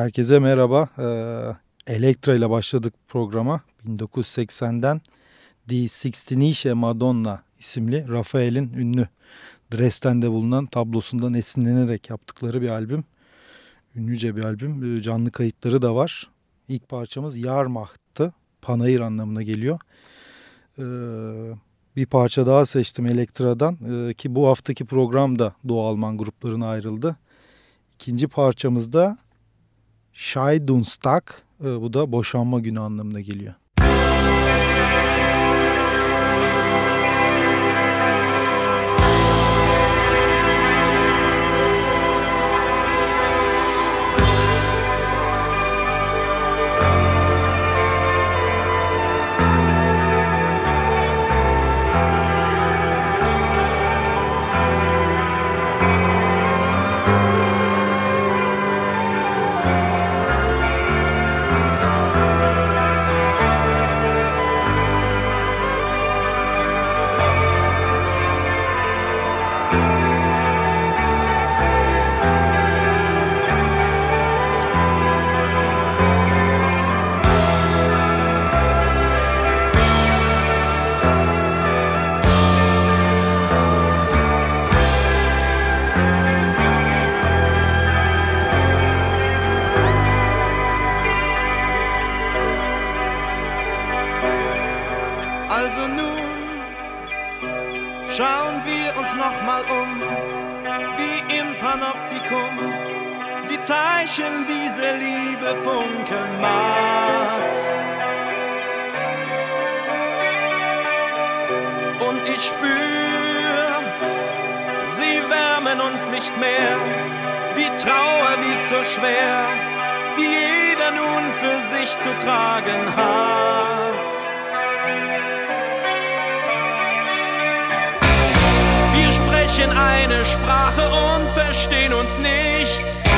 Herkese merhaba. Ee, Elektra ile başladık programa. 1980'den Die Sixtinische Madonna isimli Rafael'in ünlü Dresden'de bulunan tablosundan esinlenerek yaptıkları bir albüm. Ünlüce bir albüm. Ee, Canlı kayıtları da var. İlk parçamız Yarmacht'tı. panayır anlamına geliyor. Ee, bir parça daha seçtim Elektra'dan ee, ki bu haftaki program da Doğu Alman gruplarına ayrıldı. İkinci parçamız da Scheidungstag. Ee, bu da boşanma günü anlamına geliyor. Zeichen diese Liebe funken macht. Und ich spür, sie wärmen uns nicht mehr. Die Trauer wiegt so schwer, die jeder nun für sich zu tragen hat. Wir sprechen eine Sprache und verstehen uns nicht.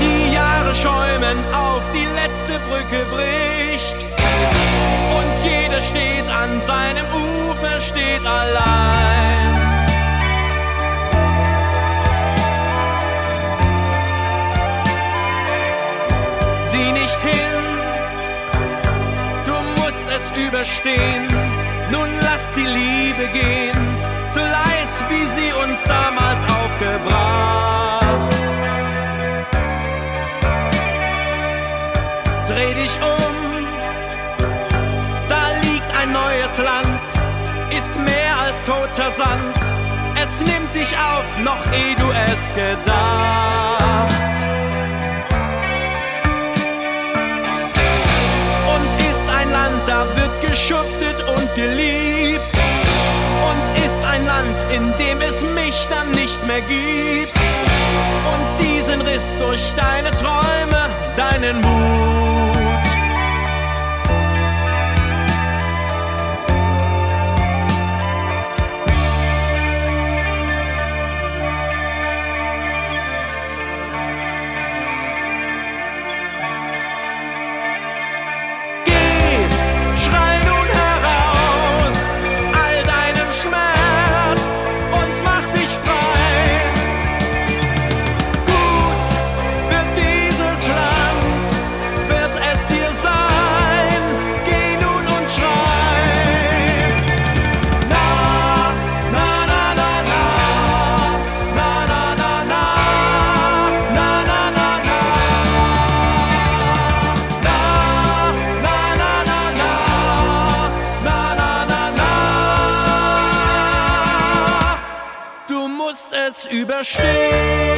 Die Jahre schäumen auf, die letzte Brücke bricht. Und jeder steht an seinem Ufer, steht allein. Sieh nicht hin, du musst es überstehen. Nun lass die Liebe gehen, so leis wie sie uns damals aufgebracht. Dreh dich um, da liegt ein neues Land, ist mehr als toter Sand. Es nimmt dich auf, noch eh du es gedacht. Land, da wird geschuftet und geliebt. Und ist ein Land, in dem es mich dann nicht mehr gibt. Und diesen Riss durch deine Träume, deinen Mut überstehen.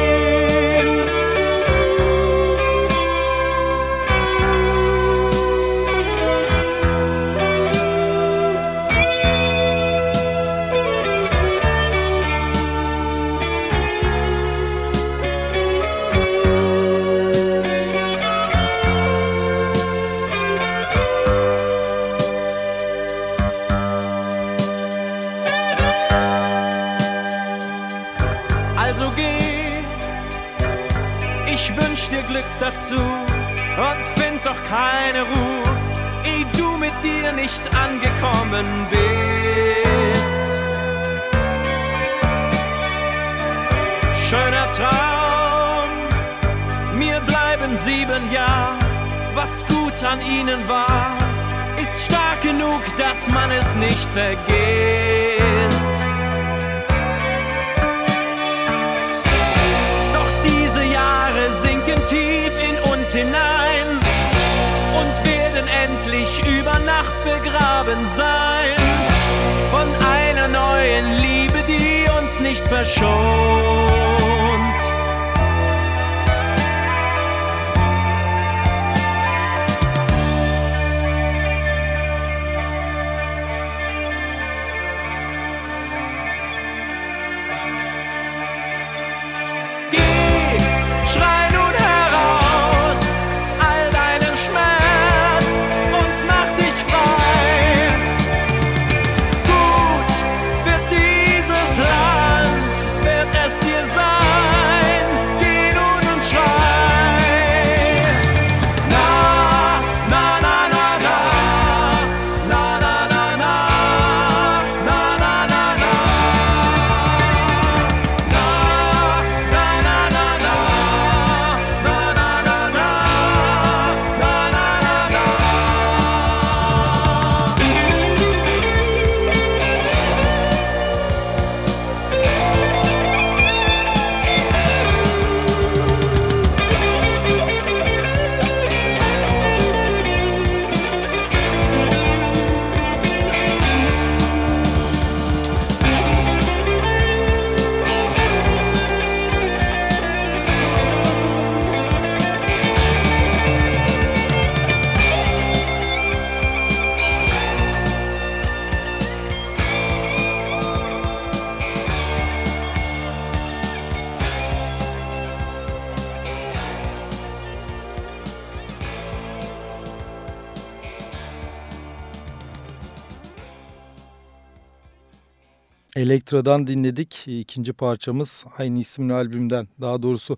Elektra'dan dinledik. İkinci parçamız aynı isimli albümden. Daha doğrusu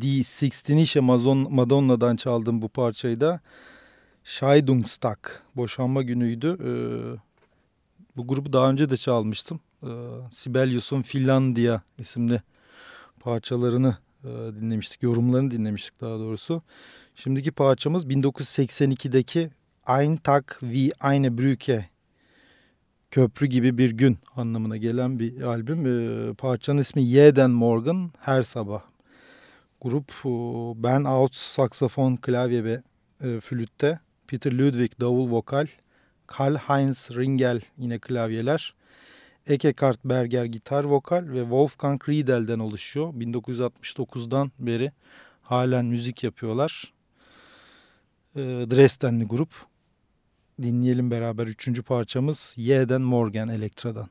Die Sixtinische Madonna'dan çaldım bu parçayı da. Scheidungstag, boşanma günüydü. Ee, bu grubu daha önce de çalmıştım. Ee, Sibelius'un Finlandia isimli parçalarını e, dinlemiştik. Yorumlarını dinlemiştik daha doğrusu. Şimdiki parçamız 1982'deki Ein Tag wie eine Brücke köprü gibi bir gün anlamına gelen bir albüm. E, parçanın ismi Yeden Morgan her sabah. Grup Ben Out saksafon, klavye ve e, flütte. Peter Ludwig davul vokal. Karl Heinz Ringel yine klavyeler. Ekekart Berger gitar vokal ve Wolfgang Riedel'den oluşuyor. 1969'dan beri halen müzik yapıyorlar. E, Dresdenli grup. Dinleyelim beraber üçüncü parçamız Y'den Morgan Elektra'dan.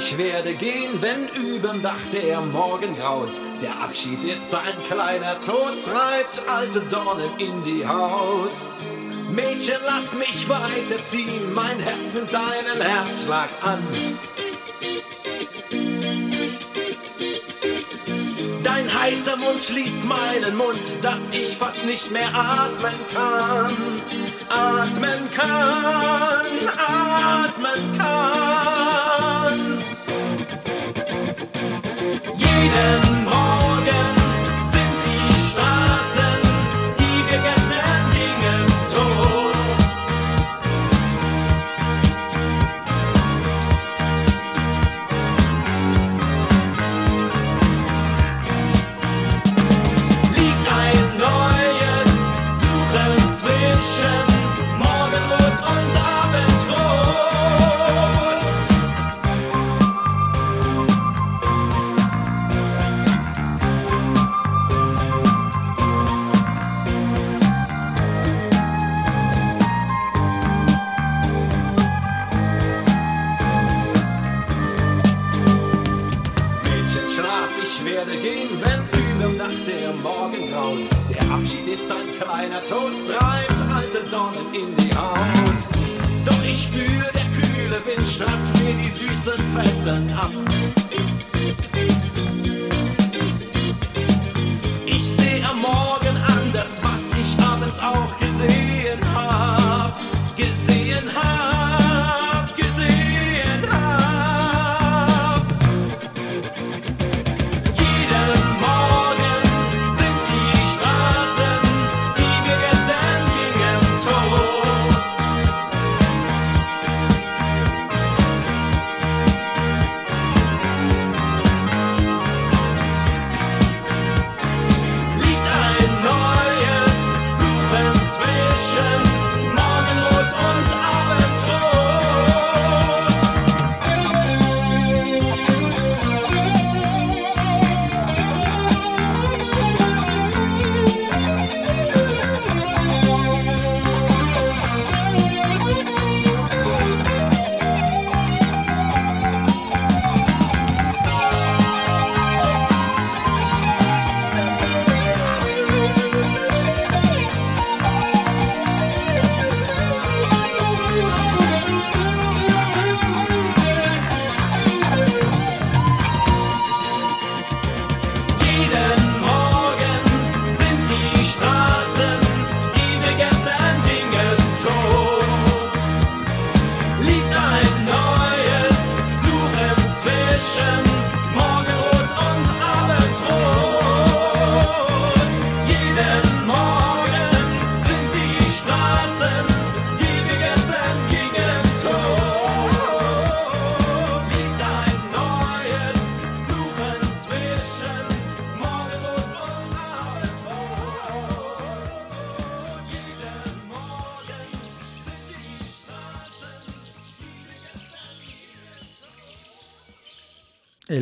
Ich werde gehen, wenn überm Dach der Morgen graut. Der Abschied ist ein kleiner Tod, treibt alte Dornen in die Haut. Mädchen, lass mich weiterziehen, mein Herz nimmt deinen Herzschlag an. Dein heißer Mund schließt meinen Mund, dass ich fast nicht mehr atmen kann. Atmen kann, atmen kann.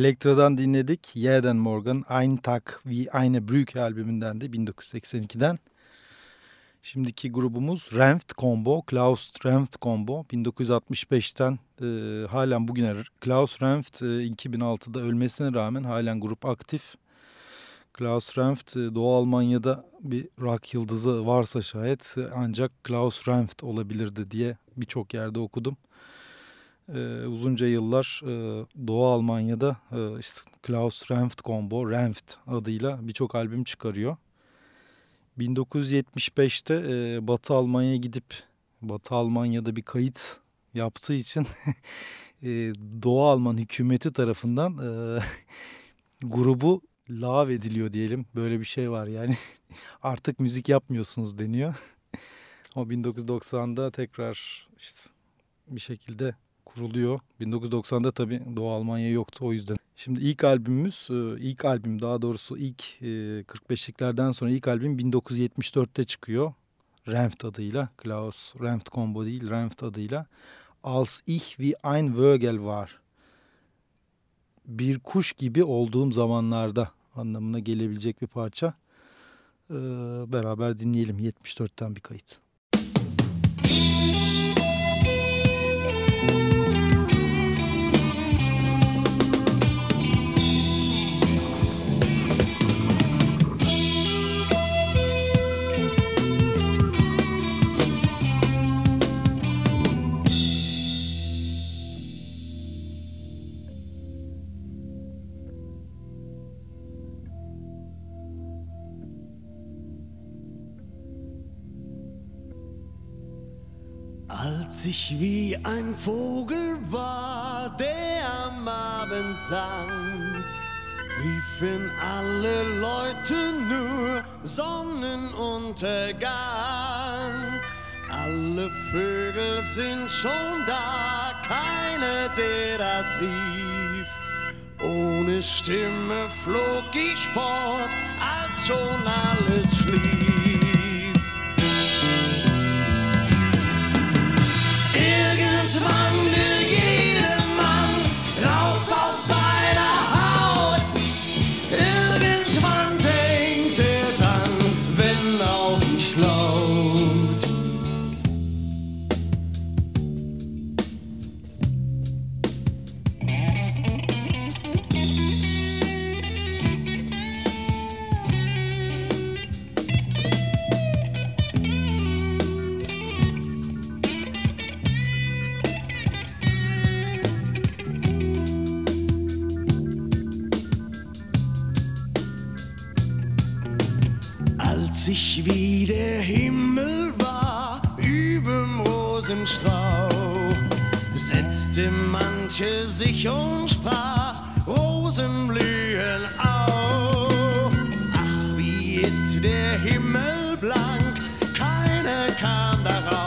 Elektra'dan dinledik. Jeden Morgan, Ein Tag wie eine Brücke albümünden de 1982'den. Şimdiki grubumuz Renft Combo, Klaus Renft Combo. 1965'ten e, halen bugüne Klaus Renft e, 2006'da ölmesine rağmen halen grup aktif. Klaus Renft e, Doğu Almanya'da bir rock yıldızı varsa şayet e, ancak Klaus Renft olabilirdi diye birçok yerde okudum. Ee, uzunca yıllar e, Doğu Almanya'da e, işte Klaus Renft Combo, Renft adıyla birçok albüm çıkarıyor. 1975'te e, Batı Almanya'ya gidip Batı Almanya'da bir kayıt yaptığı için e, Doğu Alman hükümeti tarafından e, grubu lav ediliyor diyelim. Böyle bir şey var yani artık müzik yapmıyorsunuz deniyor. Ama 1990'da tekrar işte bir şekilde kuruluyor. 1990'da tabii Doğu Almanya yoktu o yüzden. Şimdi ilk albümümüz, e, ilk albüm daha doğrusu ilk e, 45'liklerden sonra ilk albüm 1974'te çıkıyor. Renft adıyla, Klaus Renft Combo değil, Renft adıyla. Als ich wie ein Vögel var. Bir kuş gibi olduğum zamanlarda anlamına gelebilecek bir parça. Ee, beraber dinleyelim 74'ten bir kayıt. Ich wie ein Vogel war, der am Abend sang, riefen alle Leute nur Sonnenuntergang. Alle Vögel sind schon da, keiner, der das rief. Ohne Stimme flog ich fort, als schon alles schlief. Ich wie der Himmel war überm Rosenstrauch, setzte manche sich und sprach Rosen blühen auf. Ach, wie ist der Himmel blank, keiner kam darauf.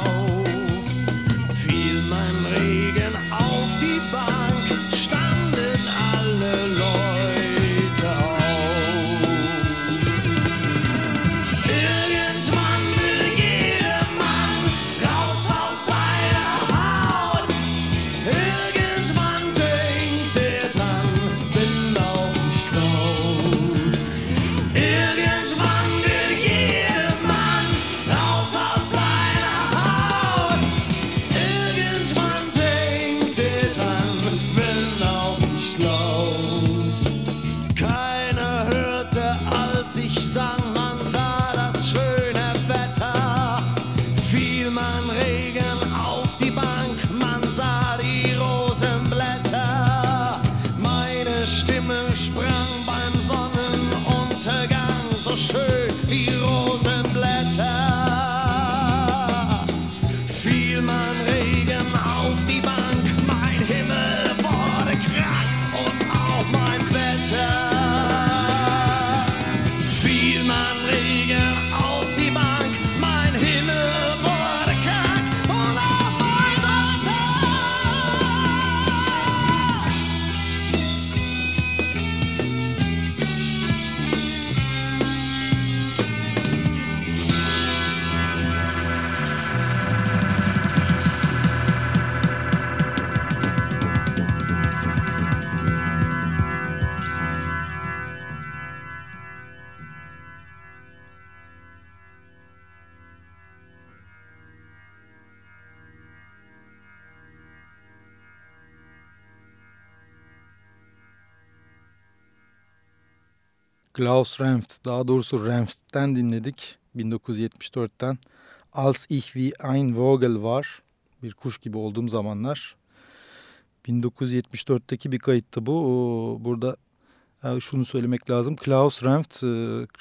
Klaus Remft, daha doğrusu Remft'ten dinledik 1974'ten. Als ich wie ein Vogel var, bir kuş gibi olduğum zamanlar. 1974'teki bir kayıttı bu. Burada e, şunu söylemek lazım. Klaus Remft, e,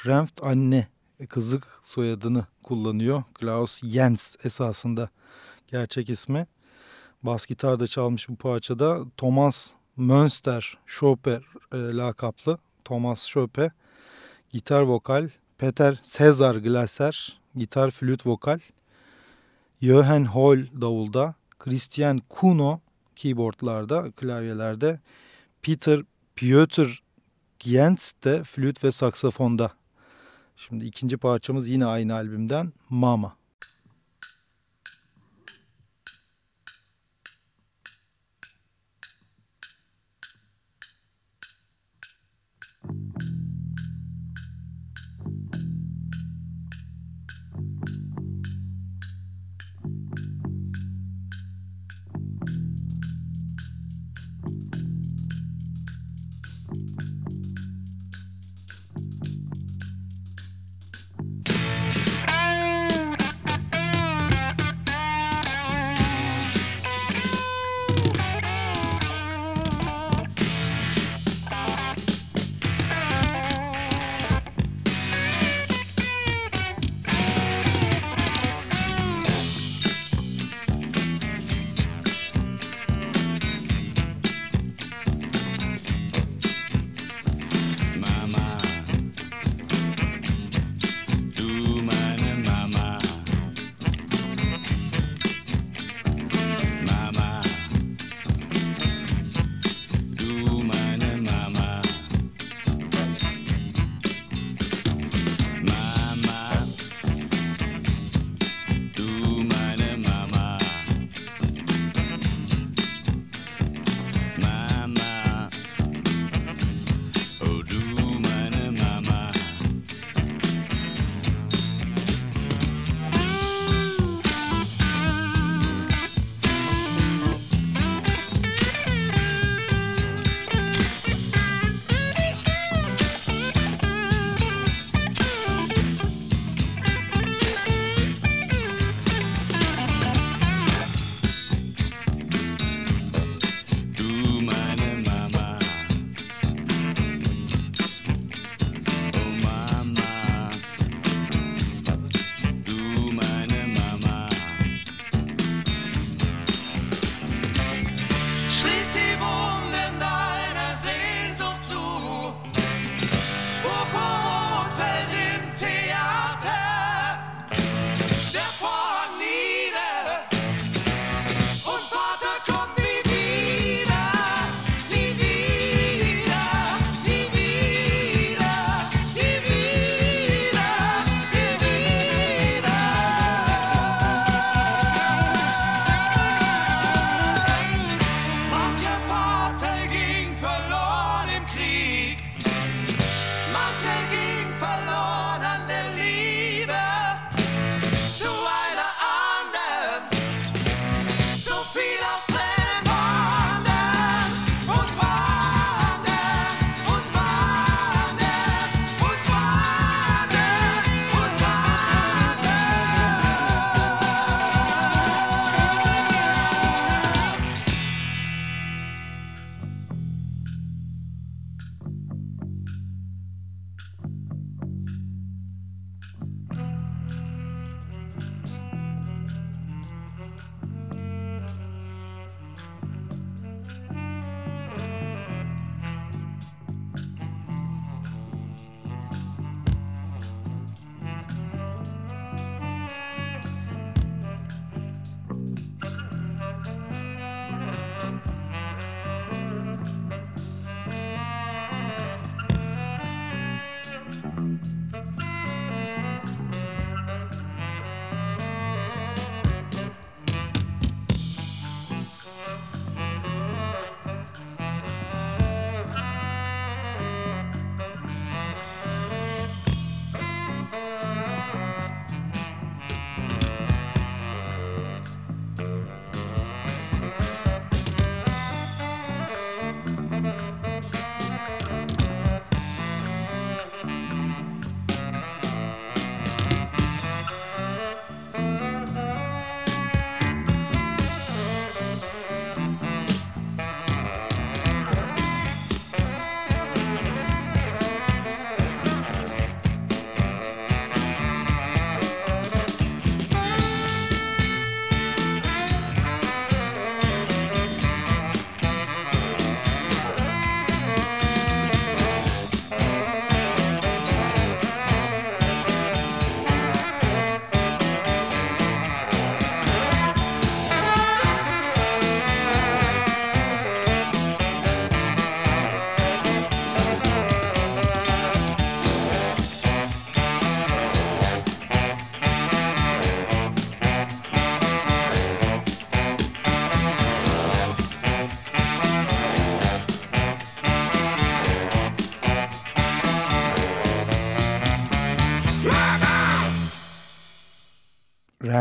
Remft anne kızı soyadını kullanıyor. Klaus Jens esasında gerçek ismi. Bas gitar da çalmış bu parçada. Thomas Münster Schoper e, lakaplı. Thomas Schope gitar vokal, Peter Cesar Glaser gitar flüt vokal, Johan Hol davulda, Christian Kuno keyboardlarda, klavyelerde, Peter Piotr Gientz de flüt ve saksafonda. Şimdi ikinci parçamız yine aynı albümden Mama.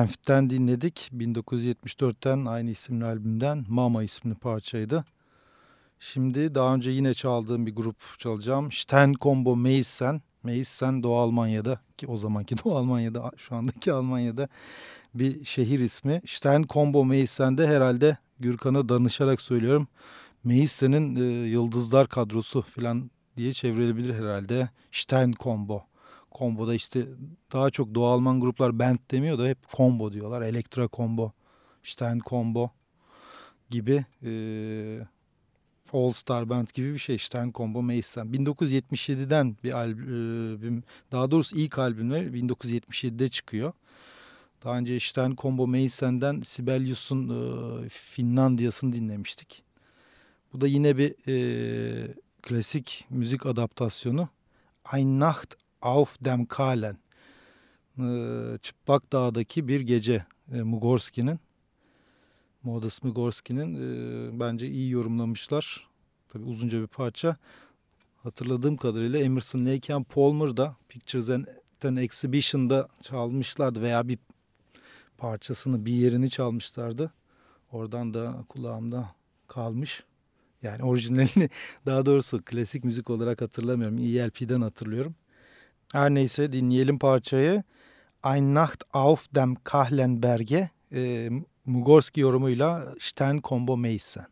Renft'ten dinledik. 1974'ten aynı isimli albümden Mama isimli parçaydı. Şimdi daha önce yine çaldığım bir grup çalacağım. Stern Combo Meissen. Meissen Doğu Almanya'da ki o zamanki Doğu Almanya'da şu andaki Almanya'da bir şehir ismi. Stern Combo Meissen'de herhalde Gürkan'a danışarak söylüyorum. Meissen'in e, Yıldızlar kadrosu falan diye çevrilebilir herhalde. Stern Combo. Combo'da işte daha çok Doğu Alman gruplar band demiyor da hep combo diyorlar. Elektra Combo, Stern Combo gibi e, All Star Band gibi bir şey. Stern Combo Mason. 1977'den bir albüm, daha doğrusu ilk albümler 1977'de çıkıyor. Daha önce Stern Combo Mason'den Sibelius'un e, Finlandiya'sını dinlemiştik. Bu da yine bir e, klasik müzik adaptasyonu. Ein Nacht auf dem Kalen. E, Çıplak Dağ'daki bir gece e, Mugorski'nin. Modus Mugorski'nin e, bence iyi yorumlamışlar. Tabi uzunca bir parça. Hatırladığım kadarıyla Emerson, Lake and Palmer da Pictures and an Exhibition'da çalmışlardı veya bir parçasını bir yerini çalmışlardı. Oradan da kulağımda kalmış. Yani orijinalini daha doğrusu klasik müzik olarak hatırlamıyorum. ELP'den hatırlıyorum. Her neyse dinleyelim parçayı. Ein Nacht auf dem Kahlenberge e, Mugorski yorumuyla Stern Combo Mason.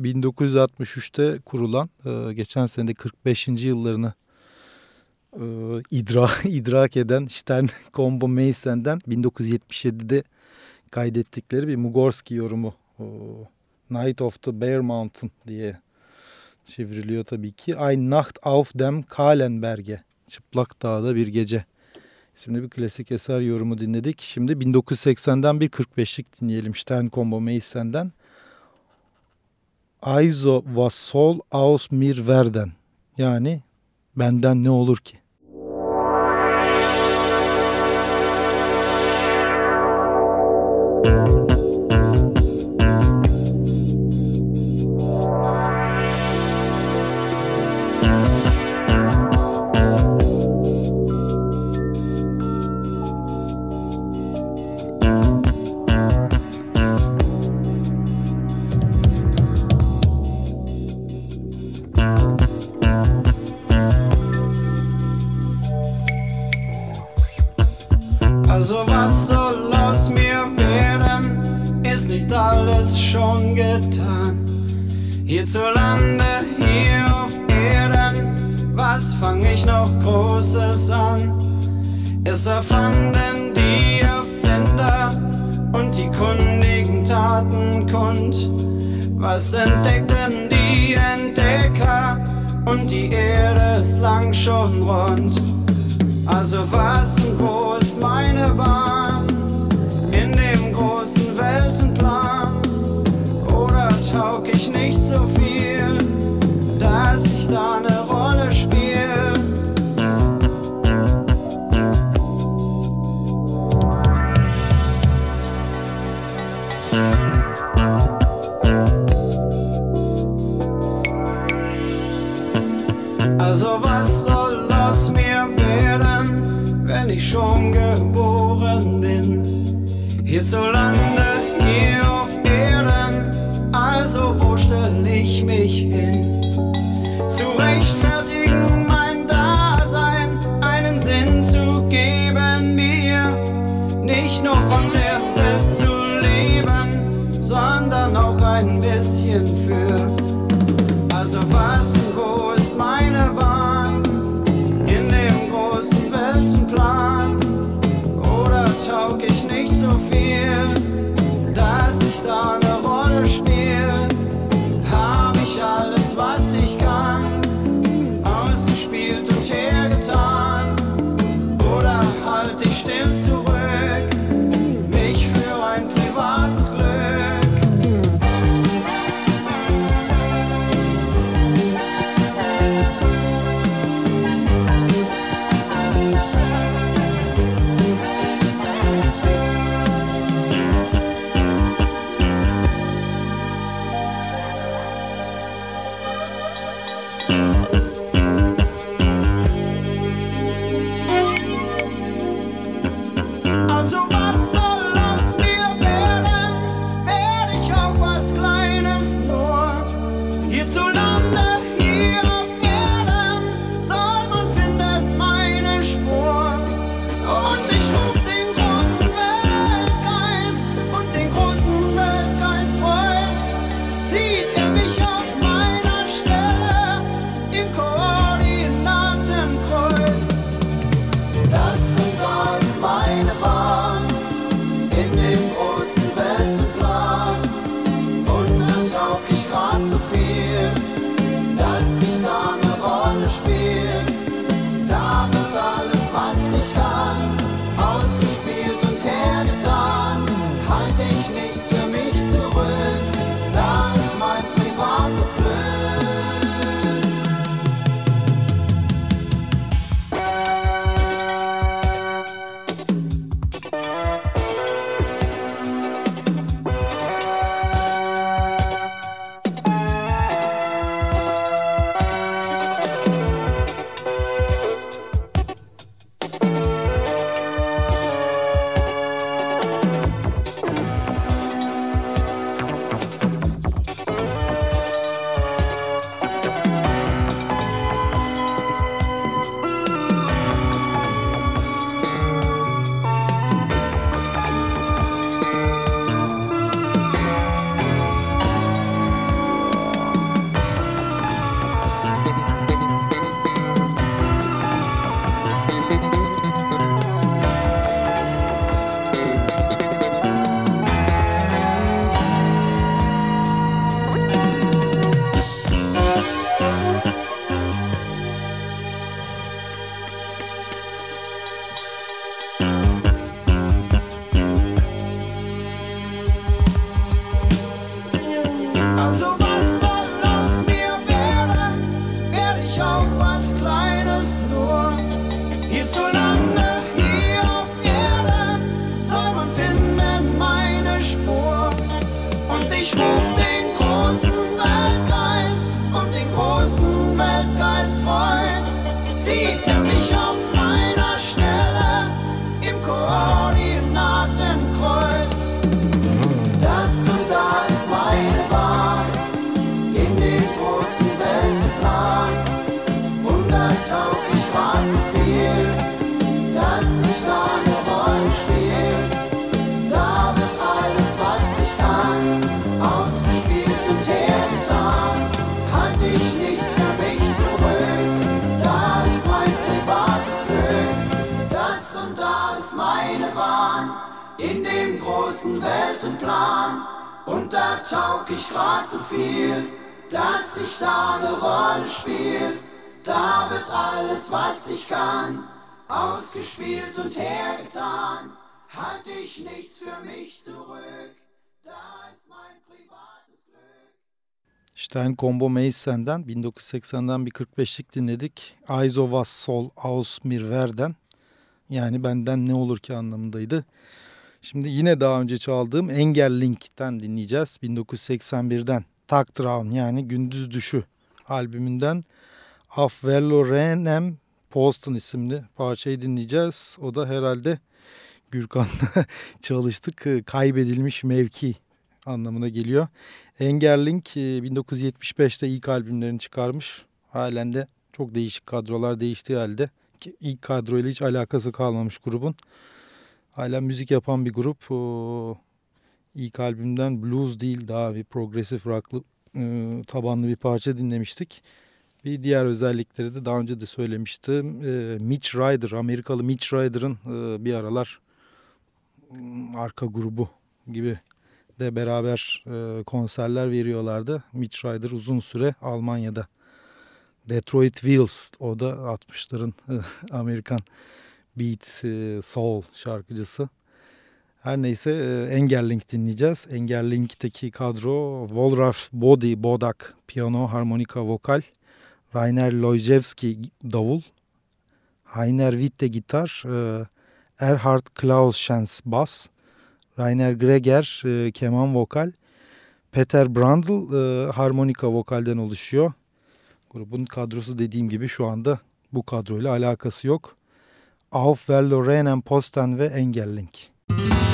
...1963'te kurulan... E, ...geçen sene 45. yıllarını... E, idra, ...idrak eden Stern Combo Mason'den... ...1977'de kaydettikleri bir Mugorski yorumu... E, Night of the Bear Mountain diye çevriliyor tabii ki. Ein Nacht auf dem Kahlenberge. Çıplak Dağda Bir Gece isimli bir klasik eser yorumu dinledik. Şimdi 1980'den bir 45'lik dinleyelim. Stern Combo Mason'den. Aizo was sol aus mir werden. Yani benden ne olur ki? hierzulande, taug ich grad so viel, dass ich da ne Rolle spiel. Da wird alles, was ich kann, ausgespielt und hergetan. Halt ich nichts für mich zurück, da ist mein privates Glück. Stein Combo Mason'den 1980'dan bir 45'lik dinledik. Eyes of Us Sol Aus Mir Verden. Yani benden ne olur ki anlamındaydı. Şimdi yine daha önce çaldığım Engel Link'ten dinleyeceğiz. 1981'den Taktraun yani Gündüz Düşü albümünden Af Renem Poston isimli parçayı dinleyeceğiz. O da herhalde Gürkan'la çalıştık. Kaybedilmiş mevki anlamına geliyor. Engerlink 1975'te e, ilk albümlerini çıkarmış. Halen de çok değişik kadrolar değiştiği halde ki ilk kadroyla hiç alakası kalmamış grubun. Hala müzik yapan bir grup. O, ilk albümden blues değil daha bir progresif rocklı e, tabanlı bir parça dinlemiştik. Bir diğer özellikleri de daha önce de söylemiştim. E, Mitch Ryder, Amerikalı Mitch Ryder'ın e, bir aralar arka grubu gibi de beraber e, konserler veriyorlardı. Mitch Ryder uzun süre Almanya'da. Detroit Wheels o da 60'ların Amerikan beat, e, soul şarkıcısı. Her neyse e, Engerlink dinleyeceğiz. Engerlink'teki kadro Wolraf Body Bodak piyano, harmonika, vokal. Rainer Lojewski davul. Heiner Witte gitar. E, Erhard Klauschens bas. Rainer Greger e, keman vokal. Peter Brandl e, harmonika vokalden oluşuyor. Grubun kadrosu dediğim gibi şu anda bu kadroyla alakası yok. Auf Verlorenen Posten ve Engellink. schleich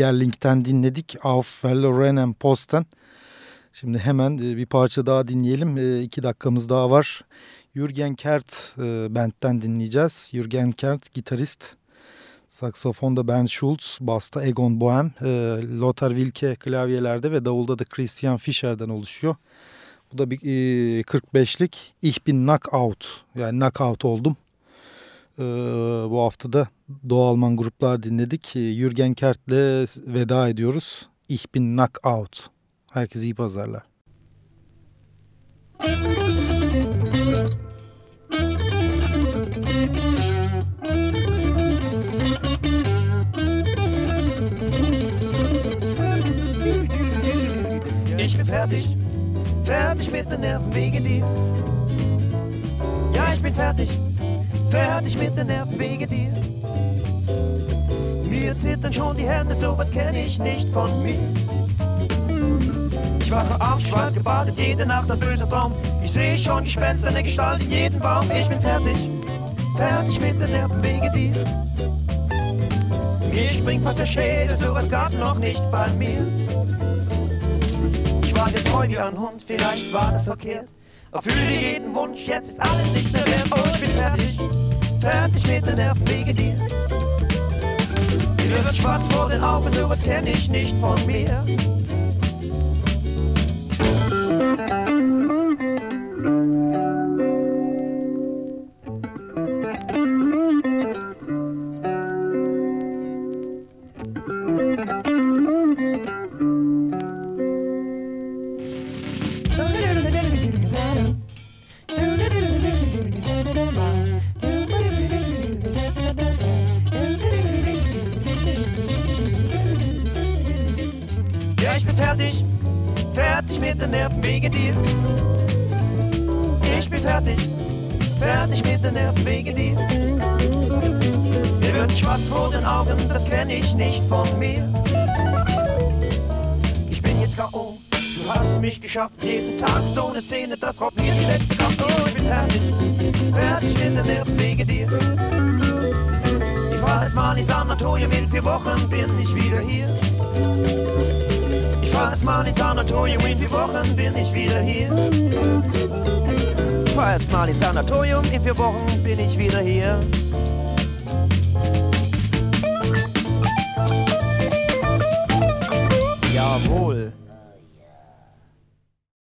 Engellink'ten dinledik. Auf Verloren Post'ten. Şimdi hemen e, bir parça daha dinleyelim. E, iki dakikamız daha var. Jürgen Kert e, band'den dinleyeceğiz. Jürgen Kert gitarist. Saksafonda Bernd Schulz, basta Egon Bohem, Lothar Wilke klavyelerde ve davulda da Christian Fischer'den oluşuyor. Bu da bir 45'lik Ich bin Knockout yani knockout oldum. Bu hafta da Doğu Alman gruplar dinledik. Jürgen Kert'le veda ediyoruz. Ich bin Knockout. Herkese iyi pazarlar. Ich bin fertig, fertig mit den Nerven wegen dir. Ja, ich bin fertig, fertig mit den Nerven wegen dir. Mir zittern schon die Hände, sowas kenne ich nicht von mir. Ich wache auf, schweißgebadet, jede Nacht ein böser Traum. Ich sehe schon Gespenster, eine Gestalt in jedem Baum. Ich bin fertig, fertig mit den Nerven wegen dir. Mir springt fast der Schädel, sowas gab's noch nicht bei mir. Ich war dir treu wie ein Hund, vielleicht war das verkehrt. Erfülle jeden Wunsch, jetzt ist alles nichts mehr wert. Oh, ich bin fertig fertig mit den Nerven wegen dir. Mir wird schwarz vor den Augen, sowas kenn ich nicht von mir.